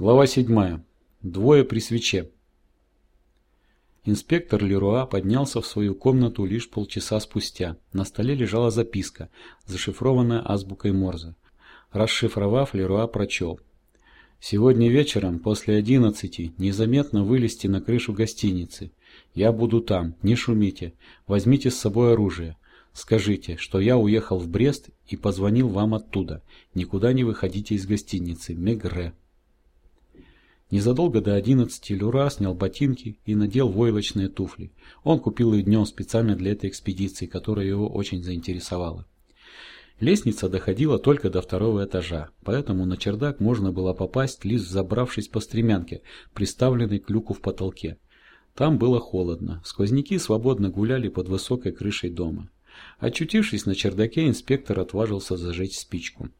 Глава 7. Двое при свече. Инспектор Леруа поднялся в свою комнату лишь полчаса спустя. На столе лежала записка, зашифрованная азбукой Морзе. Расшифровав, Леруа прочел. «Сегодня вечером, после одиннадцати, незаметно вылезти на крышу гостиницы. Я буду там, не шумите. Возьмите с собой оружие. Скажите, что я уехал в Брест и позвонил вам оттуда. Никуда не выходите из гостиницы. Мегре». Незадолго до одиннадцати Люра снял ботинки и надел войлочные туфли. Он купил их днем специально для этой экспедиции, которая его очень заинтересовала. Лестница доходила только до второго этажа, поэтому на чердак можно было попасть, лишь забравшись по стремянке, приставленной к люку в потолке. Там было холодно, сквозняки свободно гуляли под высокой крышей дома. Очутившись на чердаке, инспектор отважился зажечь спичку.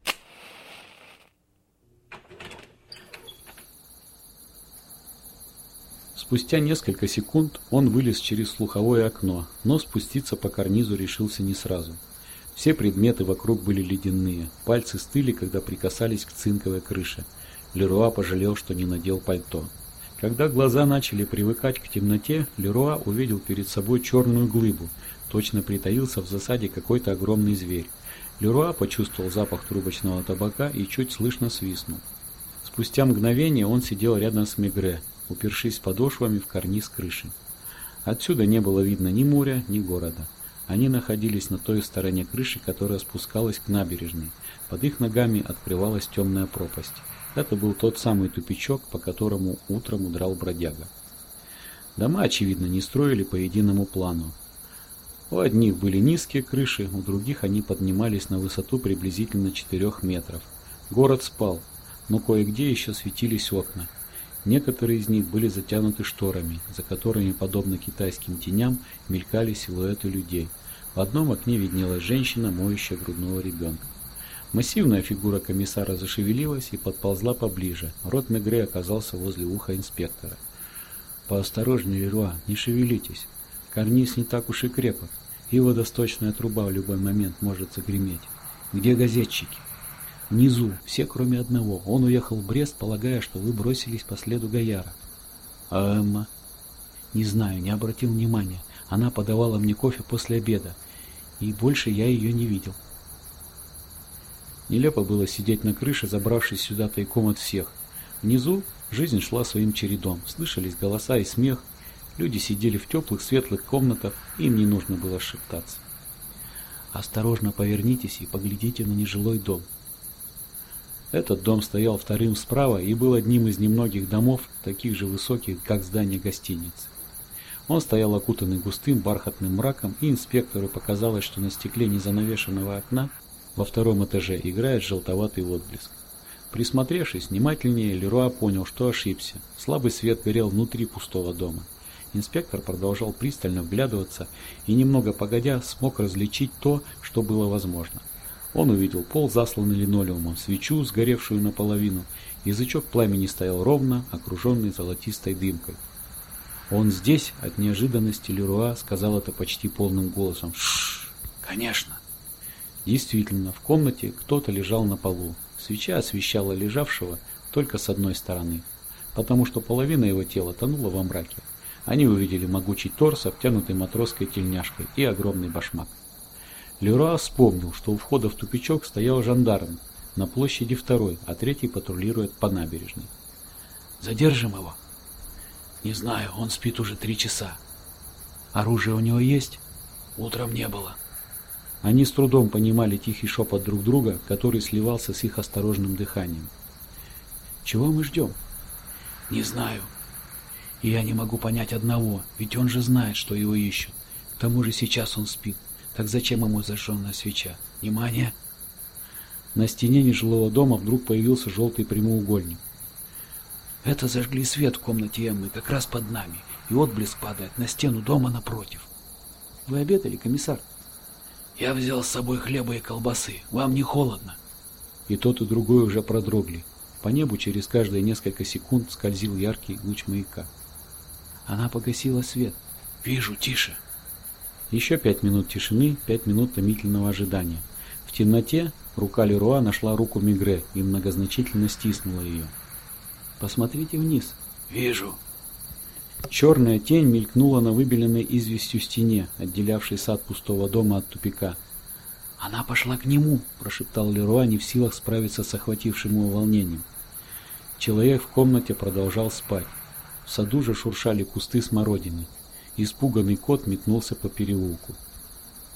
Спустя несколько секунд он вылез через слуховое окно, но спуститься по карнизу решился не сразу. Все предметы вокруг были ледяные, пальцы стыли, когда прикасались к цинковой крыше. Леруа пожалел, что не надел пальто. Когда глаза начали привыкать к темноте, Леруа увидел перед собой черную глыбу. Точно притаился в засаде какой-то огромный зверь. Леруа почувствовал запах трубочного табака и чуть слышно свистнул. Спустя мгновение он сидел рядом с Мегре, упершись подошвами в карниз крыши. Отсюда не было видно ни моря, ни города. Они находились на той стороне крыши, которая спускалась к набережной. Под их ногами открывалась темная пропасть. Это был тот самый тупичок, по которому утром удрал бродяга. Дома, очевидно, не строили по единому плану. У одних были низкие крыши, у других они поднимались на высоту приблизительно 4 метров. Город спал, но кое-где еще светились окна. Некоторые из них были затянуты шторами, за которыми, подобно китайским теням, мелькали силуэты людей. В одном окне виднелась женщина, моющая грудного ребенка. Массивная фигура комиссара зашевелилась и подползла поближе. Рот Мегре оказался возле уха инспектора. «Поосторожнее, Леруа, не шевелитесь. Карниз не так уж и крепок, и водосточная труба в любой момент может загреметь. Где газетчики?» Внизу, все кроме одного. Он уехал в Брест, полагая, что вы бросились по следу Гаяра. А Эмма? Не знаю, не обратил внимания. Она подавала мне кофе после обеда, и больше я ее не видел. Нелепо было сидеть на крыше, забравшись сюда тайком от всех. Внизу жизнь шла своим чередом, слышались голоса и смех, люди сидели в теплых светлых комнатах, им не нужно было шептаться. Осторожно повернитесь и поглядите на нежилой дом. Этот дом стоял вторым справа и был одним из немногих домов, таких же высоких, как здание гостиницы. Он стоял окутанный густым бархатным мраком, и инспектору показалось, что на стекле незанавешенного окна во втором этаже играет желтоватый отблеск. Присмотревшись внимательнее, Леруа понял, что ошибся. Слабый свет горел внутри пустого дома. Инспектор продолжал пристально вглядываться и, немного погодя, смог различить то, что было возможно. Он увидел пол, засланный линолеумом, свечу, сгоревшую наполовину. Язычок пламени стоял ровно, окруженный золотистой дымкой. Он здесь, от неожиданности Леруа сказал это почти полным голосом. Шш, конечно. Действительно, в комнате кто-то лежал на полу. Свеча освещала лежавшего только с одной стороны, потому что половина его тела тонула во мраке. Они увидели могучий торс, обтянутый матросской тельняшкой, и огромный башмак. Леруа вспомнил, что у входа в тупичок стоял жандарм на площади второй, а третий патрулирует по набережной. «Задержим его?» «Не знаю, он спит уже три часа». «Оружие у него есть?» «Утром не было». Они с трудом понимали тихий шепот друг друга, который сливался с их осторожным дыханием. «Чего мы ждем?» «Не знаю. И я не могу понять одного, ведь он же знает, что его ищут. К тому же сейчас он спит. Так зачем ему зажженная свеча? Внимание! На стене нежилого дома вдруг появился желтый прямоугольник. Это зажгли свет в комнате Эммы, как раз под нами, и отблеск падает на стену дома напротив. Вы обедали, комиссар? Я взял с собой хлеба и колбасы. Вам не холодно? И тот, и другой уже продрогли. По небу через каждые несколько секунд скользил яркий луч маяка. Она погасила свет. Вижу, тише. Еще пять минут тишины, пять минут томительного ожидания. В темноте рука Леруа нашла руку Мигре и многозначительно стиснула ее. Посмотрите вниз. Вижу. Черная тень мелькнула на выбеленной известью стене, отделявшей сад пустого дома от тупика. «Она пошла к нему», – прошептал Леруа, не в силах справиться с охватившим его волнением. Человек в комнате продолжал спать. В саду же шуршали кусты смородины. Испуганный кот метнулся по переулку.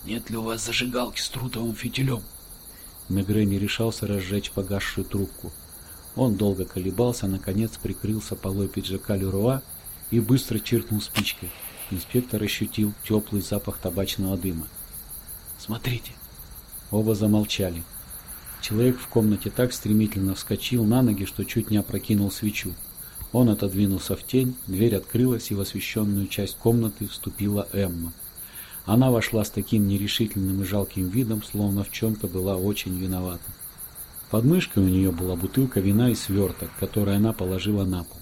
«Нет ли у вас зажигалки с трутовым фитилем?» Мегре не решался разжечь погасшую трубку. Он долго колебался, наконец прикрылся полой пиджака Леруа и быстро чиркнул спичкой. Инспектор ощутил теплый запах табачного дыма. «Смотрите!» Оба замолчали. Человек в комнате так стремительно вскочил на ноги, что чуть не опрокинул свечу. Он отодвинулся в тень, дверь открылась, и в освещенную часть комнаты вступила Эмма. Она вошла с таким нерешительным и жалким видом, словно в чем-то была очень виновата. Под мышкой у нее была бутылка вина и сверток, который она положила на пол.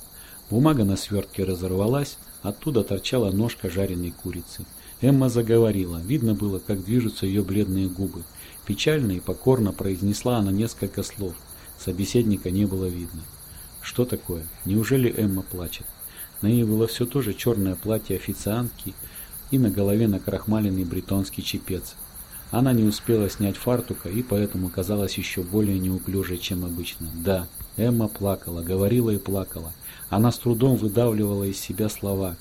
Бумага на свертке разорвалась, оттуда торчала ножка жареной курицы. Эмма заговорила, видно было, как движутся ее бледные губы. Печально и покорно произнесла она несколько слов. Собеседника не было видно. Что такое? Неужели Эмма плачет? На ней было все то же черное платье официантки и на голове накрахмаленный бретонский чепец. Она не успела снять фартука и поэтому казалась еще более неуклюжей, чем обычно. Да, Эмма плакала, говорила и плакала. Она с трудом выдавливала из себя слова.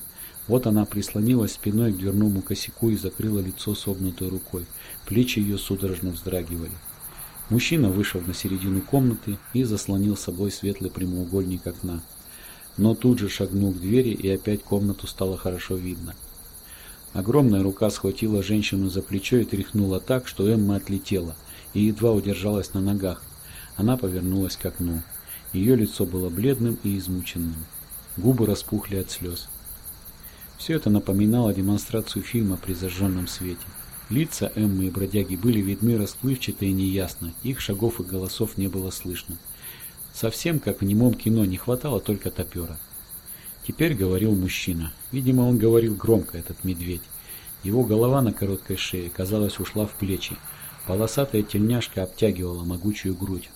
Вот она прислонилась спиной к дверному косяку и закрыла лицо согнутой рукой. Плечи ее судорожно вздрагивали. Мужчина вышел на середину комнаты и заслонил собой светлый прямоугольник окна. Но тут же шагнул к двери, и опять комнату стало хорошо видно. Огромная рука схватила женщину за плечо и тряхнула так, что Эмма отлетела и едва удержалась на ногах. Она повернулась к окну. Ее лицо было бледным и измученным. Губы распухли от слез. Все это напоминало демонстрацию фильма при зажженном свете. Лица Эммы и бродяги были видны расплывчато и неясно, их шагов и голосов не было слышно. Совсем как в немом кино, не хватало только топера. Теперь говорил мужчина. Видимо, он говорил громко, этот медведь. Его голова на короткой шее, казалось, ушла в плечи. Полосатая тельняшка обтягивала могучую грудь.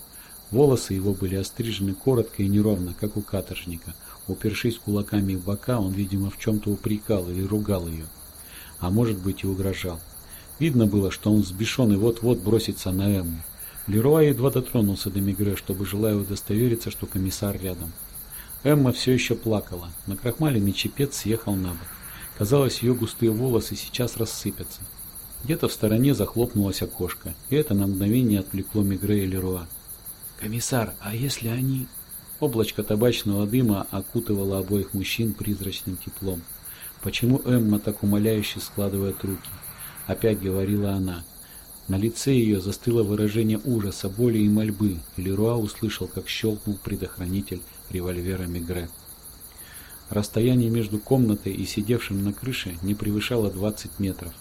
Волосы его были острижены коротко и неровно, как у каторжника. Упершись кулаками в бока, он, видимо, в чем-то упрекал или ругал ее. А может быть и угрожал. Видно было, что он взбешен и вот-вот бросится на Эмму. Леруа едва дотронулся до Мигре, чтобы, желая удостовериться, что комиссар рядом. Эмма все еще плакала. На крахмаленный чепец съехал на бок. Казалось, ее густые волосы сейчас рассыпятся. Где-то в стороне захлопнулось окошко, и это на мгновение отвлекло Мигре и Леруа. «Комиссар, а если они...» Облачко табачного дыма окутывало обоих мужчин призрачным теплом. Почему Эмма так умоляюще складывает руки? Опять говорила она. На лице ее застыло выражение ужаса, боли и мольбы, и Леруа услышал, как щелкнул предохранитель револьвера Мегре. Расстояние между комнатой и сидевшим на крыше не превышало 20 метров.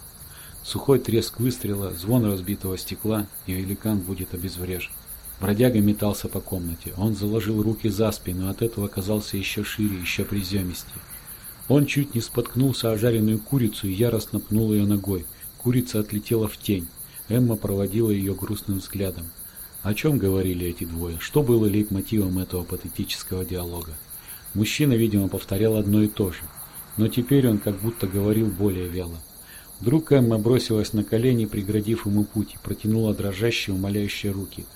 Сухой треск выстрела, звон разбитого стекла, и великан будет обезврежен. Бродяга метался по комнате. Он заложил руки за спину, от этого оказался еще шире, еще приземистее. Он чуть не споткнулся о жареную курицу и яростно пнул ее ногой. Курица отлетела в тень. Эмма проводила ее грустным взглядом. О чем говорили эти двое? Что было лейтмотивом этого патетического диалога? Мужчина, видимо, повторял одно и то же. Но теперь он как будто говорил более вяло. Вдруг Эмма бросилась на колени, преградив ему путь, и протянула дрожащие, умоляющие руки.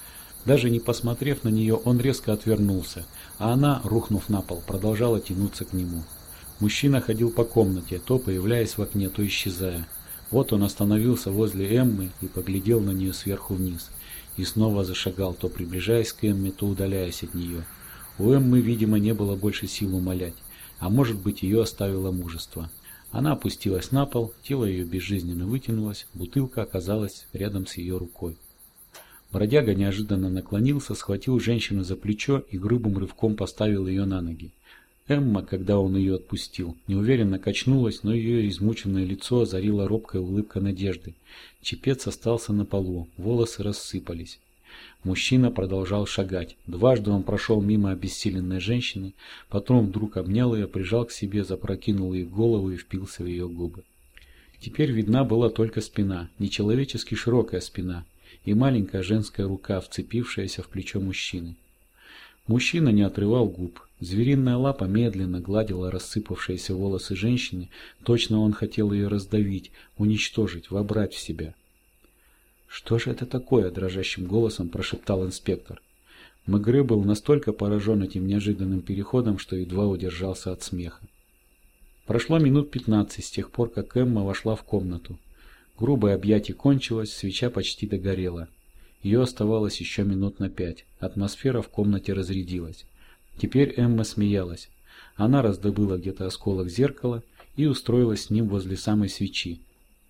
Даже не посмотрев на нее, он резко отвернулся, а она, рухнув на пол, продолжала тянуться к нему. Мужчина ходил по комнате, то появляясь в окне, то исчезая. Вот он остановился возле Эммы и поглядел на нее сверху вниз. И снова зашагал, то приближаясь к Эмме, то удаляясь от нее. У Эммы, видимо, не было больше сил умолять, а может быть ее оставило мужество. Она опустилась на пол, тело ее безжизненно вытянулось, бутылка оказалась рядом с ее рукой. Бродяга неожиданно наклонился, схватил женщину за плечо и грубым рывком поставил ее на ноги. Эмма, когда он ее отпустил, неуверенно качнулась, но ее измученное лицо озарила робкая улыбка надежды. Чепец остался на полу, волосы рассыпались. Мужчина продолжал шагать. Дважды он прошел мимо обессиленной женщины, потом вдруг обнял ее, прижал к себе, запрокинул ей голову и впился в ее губы. Теперь видна была только спина, нечеловечески широкая спина, и маленькая женская рука, вцепившаяся в плечо мужчины. Мужчина не отрывал губ. Звериная лапа медленно гладила рассыпавшиеся волосы женщины, точно он хотел ее раздавить, уничтожить, вобрать в себя. «Что же это такое?» – дрожащим голосом прошептал инспектор. Мегре был настолько поражен этим неожиданным переходом, что едва удержался от смеха. Прошло минут пятнадцать с тех пор, как Эмма вошла в комнату. Грубое объятие кончилось, свеча почти догорела. Ее оставалось еще минут на пять. Атмосфера в комнате разрядилась. Теперь Эмма смеялась. Она раздобыла где-то осколок зеркала и устроилась с ним возле самой свечи.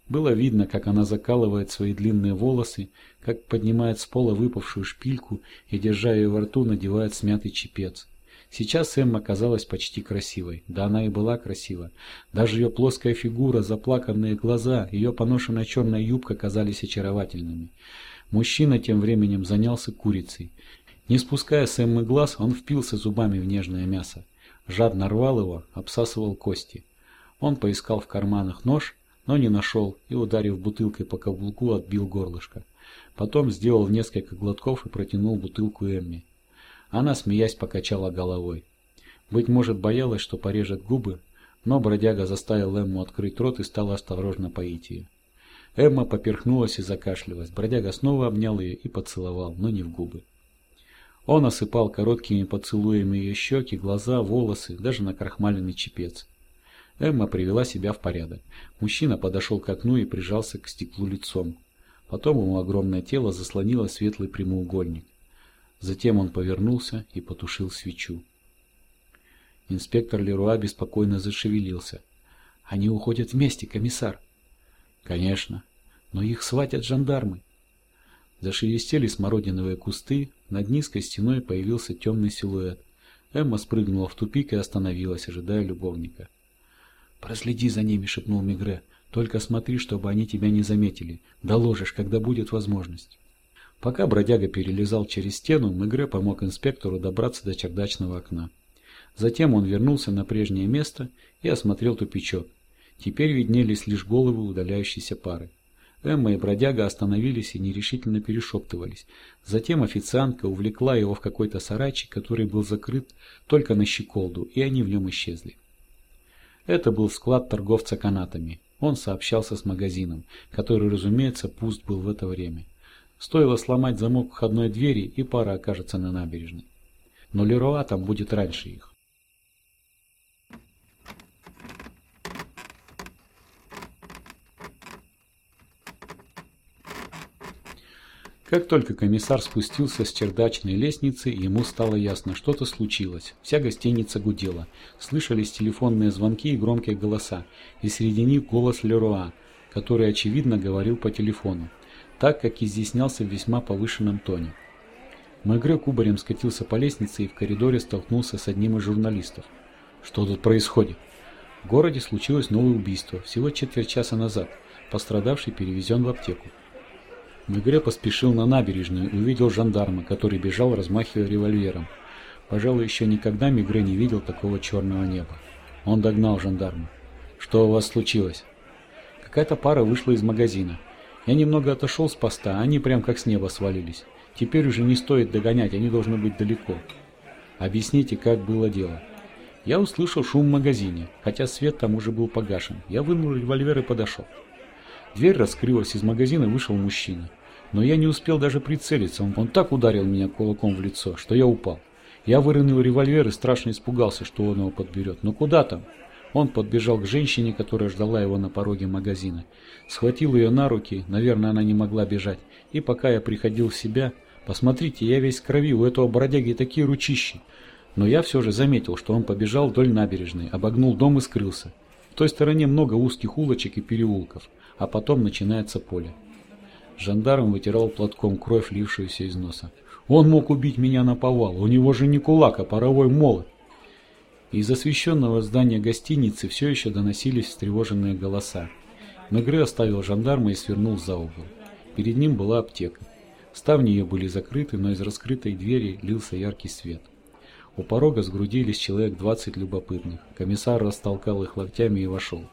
Было видно, как она закалывает свои длинные волосы, как поднимает с пола выпавшую шпильку и, держа ее во рту, надевает смятый чепец. Сейчас Эмма казалась почти красивой. Да она и была красива. Даже ее плоская фигура, заплаканные глаза, ее поношенная черная юбка казались очаровательными. Мужчина тем временем занялся курицей. Не спуская с Эммы глаз, он впился зубами в нежное мясо. Жадно рвал его, обсасывал кости. Он поискал в карманах нож, но не нашел и, ударив бутылкой по каблуку, отбил горлышко. Потом сделал несколько глотков и протянул бутылку Эмме. Она, смеясь, покачала головой. Быть может, боялась, что порежет губы, но бродяга заставил Эмму открыть рот и стал осторожно поить ее. Эмма поперхнулась и закашлялась. Бродяга снова обнял ее и поцеловал, но не в губы. Он осыпал короткими поцелуями ее щеки, глаза, волосы, даже на крахмаленный чепец. Эмма привела себя в порядок. Мужчина подошел к окну и прижался к стеклу лицом. Потом ему огромное тело заслонило светлый прямоугольник. Затем он повернулся и потушил свечу. Инспектор Леруа беспокойно зашевелился. «Они уходят вместе, комиссар!» «Конечно, но их схватят жандармы!» Зашелестели смородиновые кусты, над низкой стеной появился темный силуэт. Эмма спрыгнула в тупик и остановилась, ожидая любовника. «Проследи за ними», — шепнул Мигре. «Только смотри, чтобы они тебя не заметили. Доложишь, когда будет возможность». Пока бродяга перелезал через стену, Мегре помог инспектору добраться до чердачного окна. Затем он вернулся на прежнее место и осмотрел тупичок. Теперь виднелись лишь головы удаляющейся пары. Эмма и бродяга остановились и нерешительно перешептывались. Затем официантка увлекла его в какой-то сарайчик, который был закрыт только на щеколду, и они в нем исчезли. Это был склад торговца канатами. Он сообщался с магазином, который, разумеется, пуст был в это время. Стоило сломать замок входной двери, и пара окажется на набережной. Но Леруа там будет раньше их. Как только комиссар спустился с чердачной лестницы, ему стало ясно, что-то случилось. Вся гостиница гудела. Слышались телефонные звонки и громкие голоса, и среди них голос Леруа, который, очевидно, говорил по телефону так как изъяснялся в весьма повышенном тоне. Мегре кубарем скатился по лестнице и в коридоре столкнулся с одним из журналистов. Что тут происходит? В городе случилось новое убийство, всего четверть часа назад. Пострадавший перевезен в аптеку. Мегре поспешил на набережную и увидел жандарма, который бежал, размахивая револьвером. Пожалуй, еще никогда Мегре не видел такого черного неба. Он догнал жандарма. «Что у вас случилось?» Какая-то пара вышла из магазина. Я немного отошел с поста, они прям как с неба свалились. Теперь уже не стоит догонять, они должны быть далеко. Объясните, как было дело. Я услышал шум в магазине, хотя свет там уже был погашен. Я вынул револьвер и подошел. Дверь раскрылась, из магазина вышел мужчина. Но я не успел даже прицелиться, он, он так ударил меня кулаком в лицо, что я упал. Я выронил револьвер и страшно испугался, что он его подберет. Но куда там? Он подбежал к женщине, которая ждала его на пороге магазина. Схватил ее на руки, наверное, она не могла бежать. И пока я приходил в себя, посмотрите, я весь в крови, у этого бродяги такие ручищи. Но я все же заметил, что он побежал вдоль набережной, обогнул дом и скрылся. В той стороне много узких улочек и переулков, а потом начинается поле. Жандарм вытирал платком кровь, лившуюся из носа. Он мог убить меня на повал, у него же не кулак, а паровой молот. Из освещенного здания гостиницы все еще доносились встревоженные голоса. Мегре оставил жандарма и свернул за угол. Перед ним была аптека. Ставни ее были закрыты, но из раскрытой двери лился яркий свет. У порога сгрудились человек двадцать любопытных. Комиссар растолкал их локтями и вошел.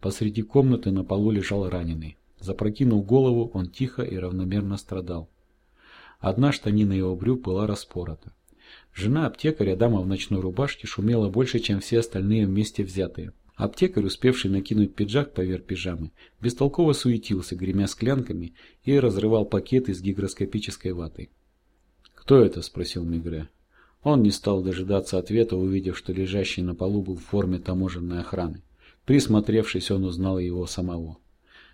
Посреди комнаты на полу лежал раненый. Запрокинув голову, он тихо и равномерно страдал. Одна штанина его брюк была распорота. Жена аптекаря, дама в ночной рубашке, шумела больше, чем все остальные вместе взятые. Аптекарь, успевший накинуть пиджак поверх пижамы, бестолково суетился, гремя склянками, и разрывал пакеты с гигроскопической ватой. «Кто это?» – спросил Мигре. Он не стал дожидаться ответа, увидев, что лежащий на полу был в форме таможенной охраны. Присмотревшись, он узнал его самого.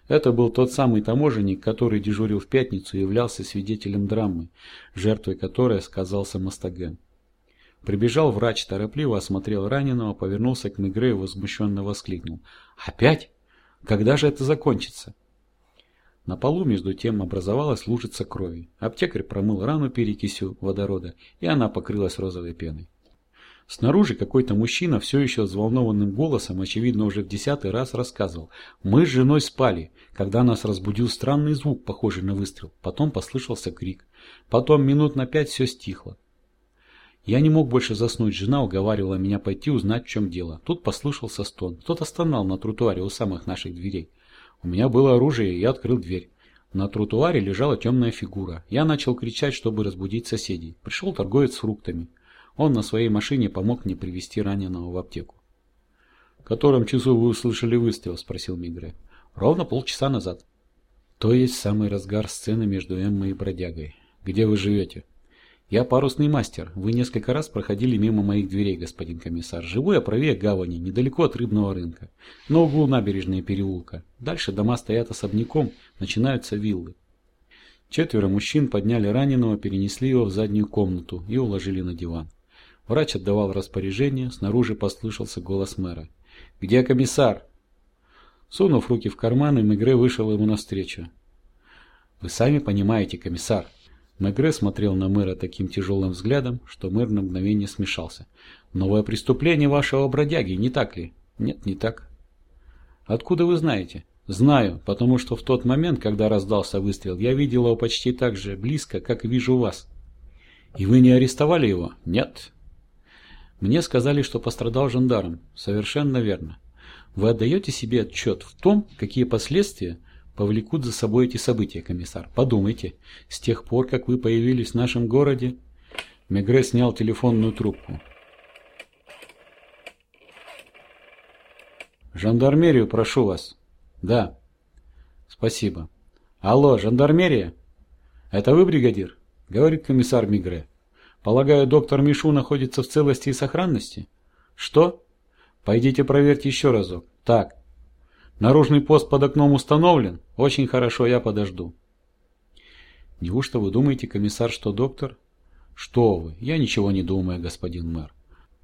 Это был тот самый таможенник, который дежурил в пятницу и являлся свидетелем драмы, жертвой которой сказался Мастаген. Прибежал врач, торопливо осмотрел раненого, повернулся к Мегре и возмущенно воскликнул. «Опять? Когда же это закончится?» На полу, между тем, образовалась лужица крови. Аптекарь промыл рану перекисью водорода, и она покрылась розовой пеной. Снаружи какой-то мужчина все еще взволнованным голосом, очевидно уже в десятый раз рассказывал. Мы с женой спали, когда нас разбудил странный звук, похожий на выстрел. Потом послышался крик. Потом минут на пять все стихло. Я не мог больше заснуть, жена уговаривала меня пойти узнать, в чем дело. Тут послышался стон. Кто-то стонал на тротуаре у самых наших дверей. У меня было оружие, и я открыл дверь. На тротуаре лежала темная фигура. Я начал кричать, чтобы разбудить соседей. Пришел торговец с фруктами. Он на своей машине помог мне привезти раненого в аптеку. — В котором часу вы услышали выстрел? — спросил Мигре. — Ровно полчаса назад. То есть самый разгар сцены между Эммой и бродягой. Где вы живете? — «Я парусный мастер. Вы несколько раз проходили мимо моих дверей, господин комиссар. Живу я правее гавани, недалеко от рыбного рынка. На углу набережной переулка. Дальше дома стоят особняком, начинаются виллы». Четверо мужчин подняли раненого, перенесли его в заднюю комнату и уложили на диван. Врач отдавал распоряжение, снаружи послышался голос мэра. «Где комиссар?» Сунув руки в карманы, Мегре вышел ему навстречу. «Вы сами понимаете, комиссар», Мегре смотрел на мэра таким тяжелым взглядом, что мэр на мгновение смешался. «Новое преступление вашего бродяги, не так ли?» «Нет, не так». «Откуда вы знаете?» «Знаю, потому что в тот момент, когда раздался выстрел, я видел его почти так же близко, как вижу вас». «И вы не арестовали его?» «Нет». «Мне сказали, что пострадал жандарм». «Совершенно верно. Вы отдаете себе отчет в том, какие последствия повлекут за собой эти события, комиссар. Подумайте, с тех пор, как вы появились в нашем городе... Мегре снял телефонную трубку. «Жандармерию прошу вас». «Да». «Спасибо». «Алло, жандармерия?» «Это вы, бригадир?» — говорит комиссар Мигре. «Полагаю, доктор Мишу находится в целости и сохранности?» «Что?» «Пойдите проверьте еще разок». «Так, Наружный пост под окном установлен? Очень хорошо, я подожду. Неужто вы думаете, комиссар, что доктор? Что вы, я ничего не думаю, господин мэр.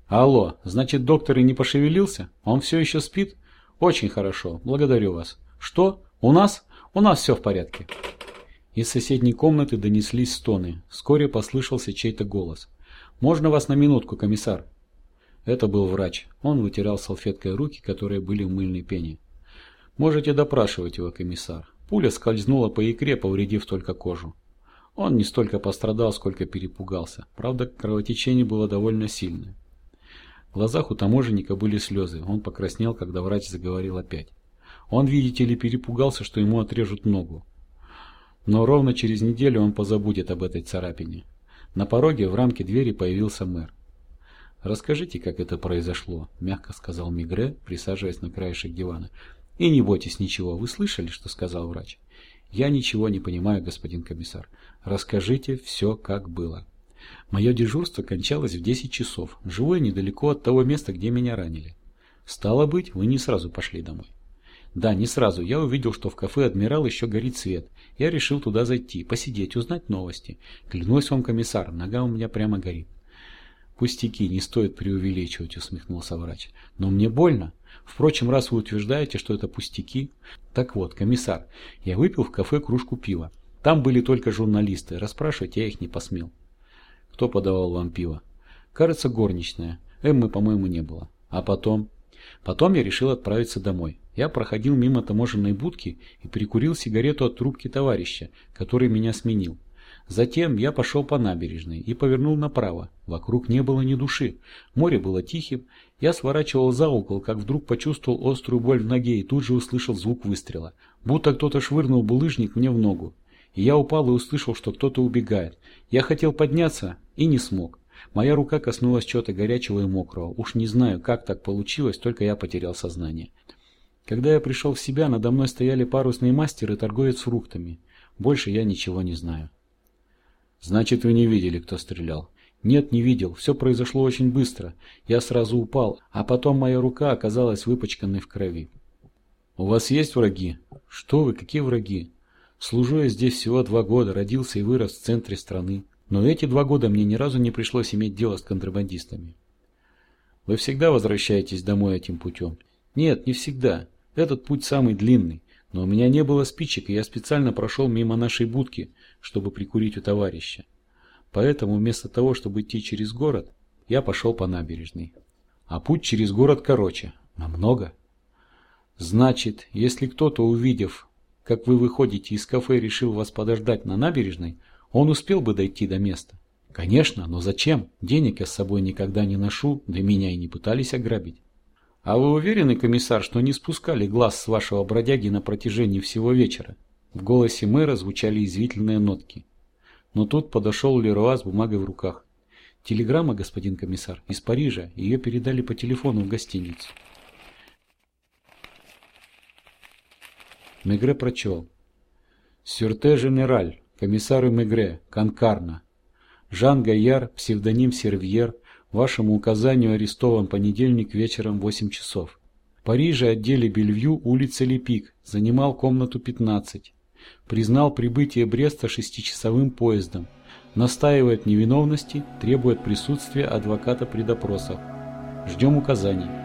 Алло, значит, доктор и не пошевелился? Он все еще спит? Очень хорошо, благодарю вас. Что? У нас? У нас все в порядке. Из соседней комнаты донеслись стоны. Вскоре послышался чей-то голос. «Можно вас на минутку, комиссар?» Это был врач. Он вытирал салфеткой руки, которые были в мыльной пене. Можете допрашивать его, комиссар. Пуля скользнула по икре, повредив только кожу. Он не столько пострадал, сколько перепугался. Правда, кровотечение было довольно сильное. В глазах у таможенника были слезы. Он покраснел, когда врач заговорил опять. Он, видите ли, перепугался, что ему отрежут ногу. Но ровно через неделю он позабудет об этой царапине. На пороге в рамке двери появился мэр. «Расскажите, как это произошло», – мягко сказал Мигре, присаживаясь на краешек дивана. И не бойтесь ничего. Вы слышали, что сказал врач? Я ничего не понимаю, господин комиссар. Расскажите все, как было. Мое дежурство кончалось в 10 часов. Живу я недалеко от того места, где меня ранили. Стало быть, вы не сразу пошли домой. Да, не сразу. Я увидел, что в кафе «Адмирал» еще горит свет. Я решил туда зайти, посидеть, узнать новости. Клянусь вам, комиссар, нога у меня прямо горит. Пустяки, не стоит преувеличивать, усмехнулся врач. Но мне больно. Впрочем, раз вы утверждаете, что это пустяки... Так вот, комиссар, я выпил в кафе кружку пива. Там были только журналисты, расспрашивать я их не посмел. Кто подавал вам пиво? Кажется, горничная. Эммы, по-моему, не было. А потом? Потом я решил отправиться домой. Я проходил мимо таможенной будки и прикурил сигарету от трубки товарища, который меня сменил. Затем я пошел по набережной и повернул направо. Вокруг не было ни души. Море было тихим. Я сворачивал за угол, как вдруг почувствовал острую боль в ноге и тут же услышал звук выстрела. Будто кто-то швырнул булыжник мне в ногу. И я упал и услышал, что кто-то убегает. Я хотел подняться и не смог. Моя рука коснулась чего-то горячего и мокрого. Уж не знаю, как так получилось, только я потерял сознание. Когда я пришел в себя, надо мной стояли парусный мастер и торговец фруктами. Больше я ничего не знаю. Значит, вы не видели, кто стрелял? Нет, не видел. Все произошло очень быстро. Я сразу упал, а потом моя рука оказалась выпачканной в крови. У вас есть враги? Что вы, какие враги? Служу я здесь всего два года, родился и вырос в центре страны. Но эти два года мне ни разу не пришлось иметь дело с контрабандистами. Вы всегда возвращаетесь домой этим путем? Нет, не всегда. Этот путь самый длинный. Но у меня не было спичек, и я специально прошел мимо нашей будки, чтобы прикурить у товарища. Поэтому вместо того, чтобы идти через город, я пошел по набережной. А путь через город короче. Намного. Значит, если кто-то, увидев, как вы выходите из кафе, решил вас подождать на набережной, он успел бы дойти до места. Конечно, но зачем? Денег я с собой никогда не ношу, да меня и не пытались ограбить. А вы уверены, комиссар, что не спускали глаз с вашего бродяги на протяжении всего вечера? В голосе мэра звучали извительные нотки. Но тут подошел Леруа с бумагой в руках. «Телеграмма, господин комиссар, из Парижа. Ее передали по телефону в гостиницу». Мегре прочел. «Сюрте Женераль, комиссару Мегре, Конкарна. Жан Гайяр, псевдоним Сервьер, вашему указанию арестован понедельник вечером в 8 часов. В Париже, отделе Бельвью, улица Лепик, занимал комнату 15 признал прибытие Бреста шестичасовым поездом, настаивает невиновности, требует присутствия адвоката при допросах. Ждем указаний.